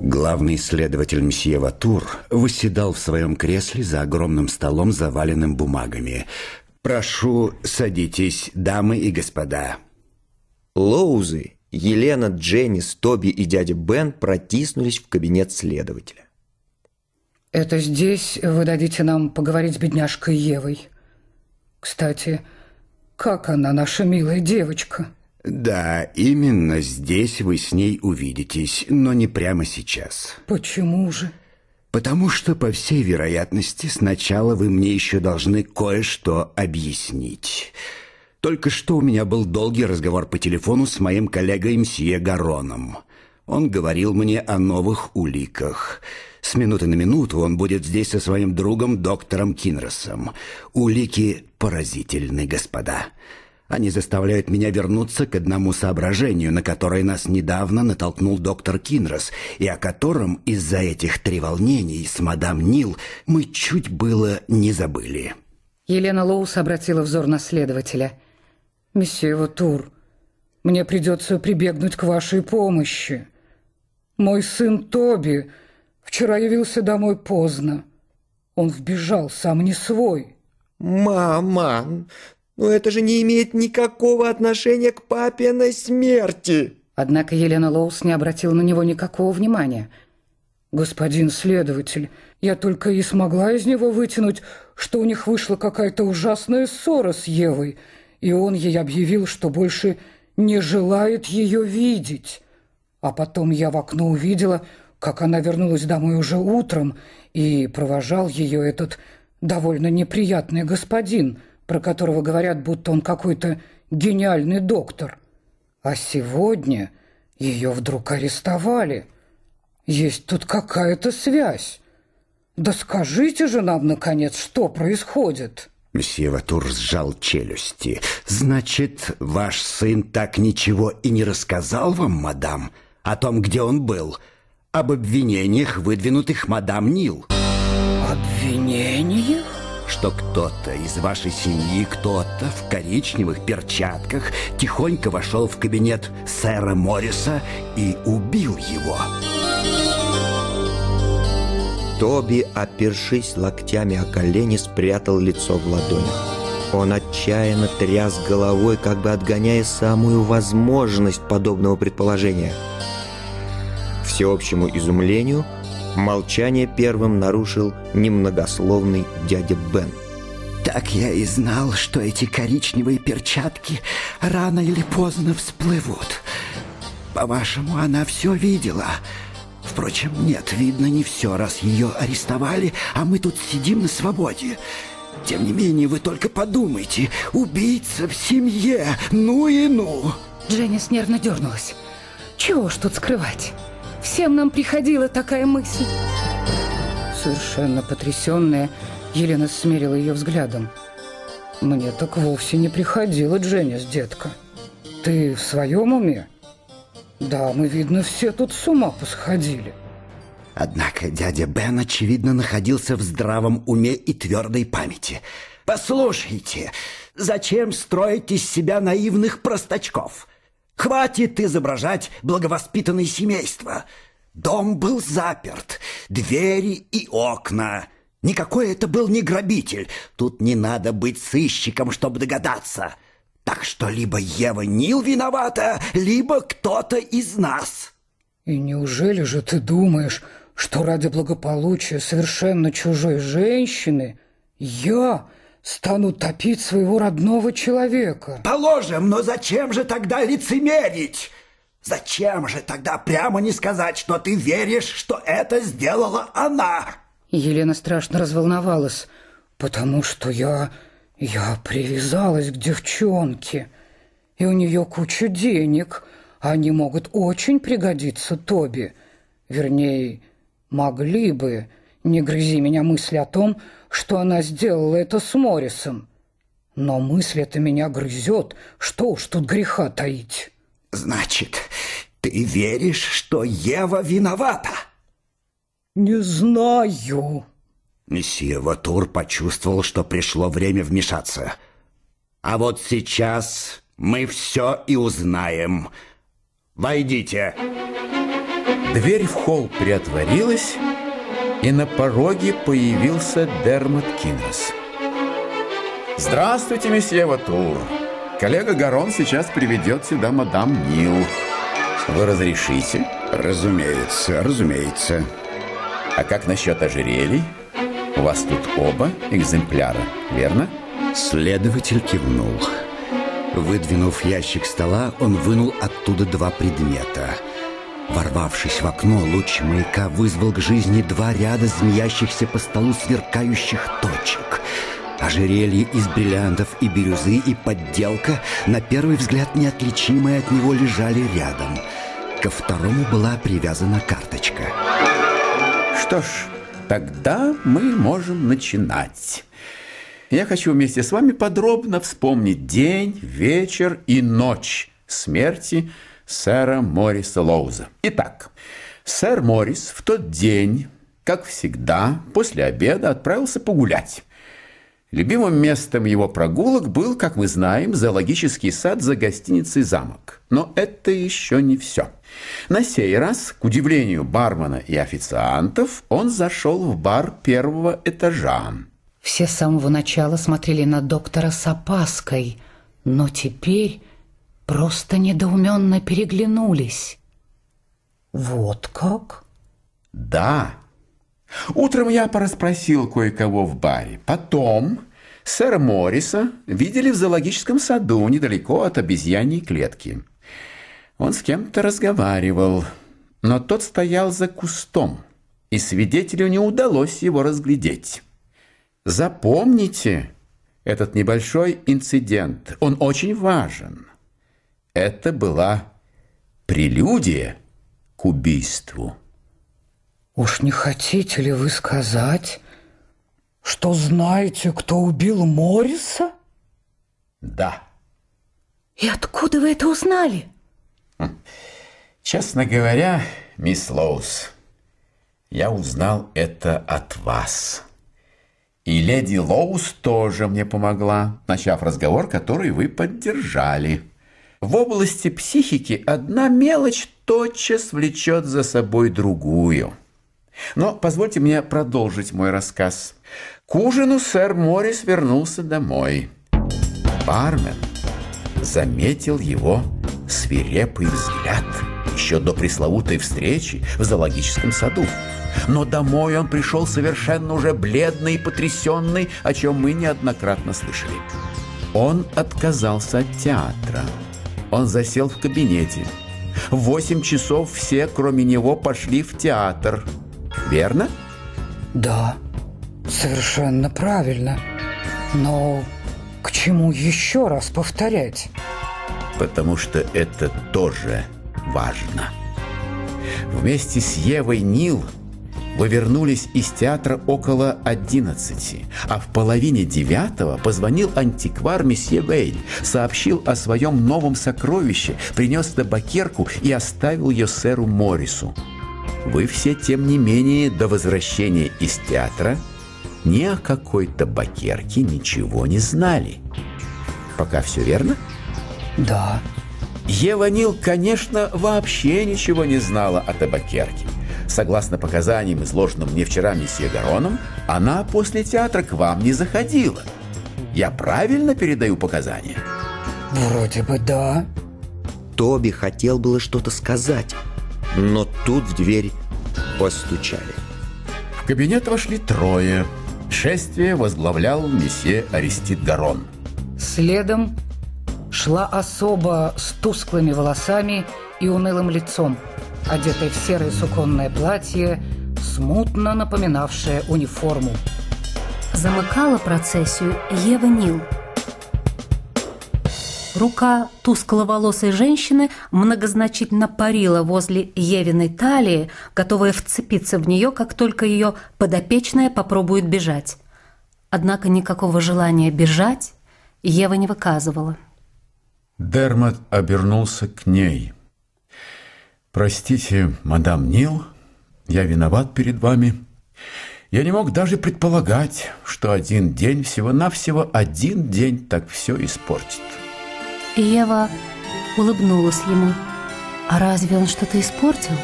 Главный следователь мсье Ватур восседал в своем кресле за огромным столом, заваленным бумагами. «Прошу, садитесь, дамы и господа». Лоузы, Елена, Дженнис, Тоби и дядя Бен протиснулись в кабинет следователя. «Это здесь вы дадите нам поговорить с бедняжкой Евой. Кстати, как она, наша милая девочка?» Да, именно здесь вы с ней увидитесь, но не прямо сейчас. Почему же? Потому что, по всей вероятности, сначала вы мне еще должны кое-что объяснить. Только что у меня был долгий разговор по телефону с моим коллегой Мсье Гароном. Он говорил мне о новых уликах. С минуты на минуту он будет здесь со своим другом доктором Кинросом. Улики поразительны, господа. Они заставляют меня вернуться к одному соображению, на которое нас недавно натолкнул доктор Кинрос, и о котором из-за этих треволнений с мадам Нил мы чуть было не забыли. Елена Лоус обратила взор на следователя. «Месье Ватур, мне придется прибегнуть к вашей помощи. Мой сын Тоби вчера явился домой поздно. Он вбежал, сам не свой». «Мама, но это же не имеет никакого отношения к папиной смерти. Однако Елена Лоус не обратила на него никакого внимания. «Господин следователь, я только и смогла из него вытянуть, что у них вышла какая-то ужасная ссора с Евой, и он ей объявил, что больше не желает ее видеть. А потом я в окно увидела, как она вернулась домой уже утром, и провожал ее этот довольно неприятный господин, про которого говорят, будто он какой-то гениальный доктор. А сегодня ее вдруг арестовали. Есть тут какая-то связь. Да скажите же нам, наконец, что происходит?» Месье Ватур сжал челюсти. «Значит, ваш сын так ничего и не рассказал вам, мадам, о том, где он был, об обвинениях, выдвинутых мадам Нил?» «Обвинениях?» Что кто-то из вашей семьи, кто-то в коричневых перчатках тихонько вошел в кабинет сэра Морриса и убил его. Тоби, опершись локтями о колени, спрятал лицо в ладонях. Он отчаянно тряс головой, как бы отгоняя самую возможность подобного предположения. Всеобщему изумлению – Молчание первым нарушил немногословный дядя Бен. Так я и знал, что эти коричневые перчатки рано или поздно всплывут. По-вашему, она все видела? Впрочем, нет, видно не все, раз ее арестовали, а мы тут сидим на свободе. Тем не менее, вы только подумайте, убийца в семье, ну и ну. Дженнис нервно дернулась. Чего ж тут скрывать? Всем нам приходила такая мысль. Совершенно потрясенная, Елена смерила ее взглядом. Мне так вовсе не приходила, Дженнис, детка. Ты в своем уме? Да, мы, видно, все тут с ума посходили. Однако дядя Бен, очевидно, находился в здравом уме и твердой памяти. «Послушайте, зачем строить из себя наивных простачков? Хватит изображать благовоспитанное семейство. Дом был заперт, двери и окна. Никакой это был не грабитель. Тут не надо быть сыщиком, чтобы догадаться. Так что либо Ева Нил виновата, либо кто-то из нас. И неужели же ты думаешь, что ради благополучия совершенно чужой женщины я стану топить своего родного человека. Положим, но зачем же тогда лицемерить? Зачем же тогда прямо не сказать, что ты веришь, что это сделала она? Елена страшно разволновалась, потому что я... я привязалась к девчонке, и у нее куча денег, они могут очень пригодиться Тоби. Вернее, могли бы, не грызи меня мысли о том, что она сделала это с Моррисом. Но мысль эта меня грызет, что уж тут греха таить. Значит, ты веришь, что Ева виновата? Не знаю. Месье Ватур почувствовал, что пришло время вмешаться. А вот сейчас мы все и узнаем. Войдите. Войдите. Дверь в холл приотворилась, и на пороге появился Дермат Кинрос. «Здравствуйте, месье Ватур! Коллега Гарон сейчас приведет сюда мадам Нил. Вы разрешите?» Разумеется, разумеется. А как насчет ожерелий? У вас тут оба экземпляра, верно? Следователь кивнул. Выдвинув ящик стола, он вынул оттуда два предмета. Ворвавшись в окно, луч маяка вызвал к жизни два ряда змеящихся по столу сверкающих точек. Ожерелье из бриллиантов и бирюзы и подделка, на первый взгляд неотличимые от него, лежали рядом. Ко второму была привязана карточка. Что ж, тогда мы можем начинать. Я хочу вместе с вами подробно вспомнить день, вечер и ночь смерти сэра Морриса Лоуза. Итак, сэр Моррис в тот день, как всегда, после обеда отправился погулять. Любимым местом его прогулок был, как мы знаем, зоологический сад за гостиницей «Замок». Но это еще не все. На сей раз, к удивлению бармена и официантов, он зашел в бар первого этажа. Все с самого начала смотрели на доктора с опаской, но теперь просто недоуменно переглянулись. Вот как? Да. Утром я порасспросил кое-кого в баре. Потом сэра Морриса видели в зоологическом саду недалеко от обезьяньей клетки. Он с кем-то разговаривал, но тот стоял за кустом, и свидетелю не удалось его разглядеть. Запомните этот небольшой инцидент, он очень важен. Это была прелюдия к убийству. Уж не хотите ли вы сказать, что знаете, кто убил Морриса? Да. И откуда вы это узнали? Честно говоря, мисс Лоус, я узнал это от вас. И леди Лоус тоже мне помогла, начав разговор, который вы поддержали. В области психики одна мелочь тотчас влечет за собой другую. Но позвольте мне продолжить мой рассказ. К ужину сэр Моррис вернулся домой. Бармен заметил его свирепый взгляд еще до пресловутой встречи в зоологическом саду. Но домой он пришел совершенно уже бледный и потрясенный, о чем мы неоднократно слышали. Он отказался от театра. Он засел в кабинете. В восемь часов все, кроме него, пошли в театр. Верно? Да, совершенно правильно. Но к чему еще раз повторять? Потому что это тоже важно. Вместе с Евой Нил – вы вернулись из театра около 11, а в половине девятого позвонил антиквар месье Вейль, сообщил о своем новом сокровище, принес табакерку и оставил ее сэру Моррису. Вы все, тем не менее, до возвращения из театра ни о какой табакерке ничего не знали. Пока все верно? Да. Ева Нил, конечно, вообще ничего не знала о табакерке. Согласно показаниям, изложенным мне вчера месье Гароном, она после театра к вам не заходила. Я правильно передаю показания? Вроде бы да. Тоби хотел было что-то сказать, но тут в дверь постучали. В кабинет вошли трое. Шествие возглавлял месье Аристид Гарон. Следом шла особа с тусклыми волосами и унылым лицом – одетая в серое суконное платье, смутно напоминавшее униформу. Замыкала процессию Ева Нил. Рука тускловолосой женщины многозначительно парила возле Евиной талии, готовая вцепиться в нее, как только ее подопечная попробует бежать. Однако никакого желания бежать Ева не выказывала. Дермат обернулся к ней – Простите, мадам Нил, я виноват перед вами. Я не мог даже предполагать, что один день, всего-навсего один день так все испортит. Ева улыбнулась ему. А разве он что-то испортил?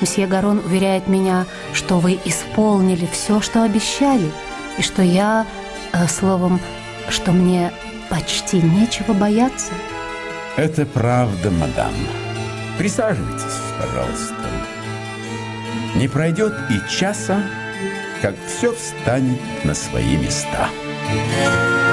Мсье Гарон уверяет меня, что вы исполнили все, что обещали, и что я, э, словом, что мне почти нечего бояться. Это правда, мадам. Присаживайтесь, пожалуйста. Не пройдет и часа, как все встанет на свои места. Thank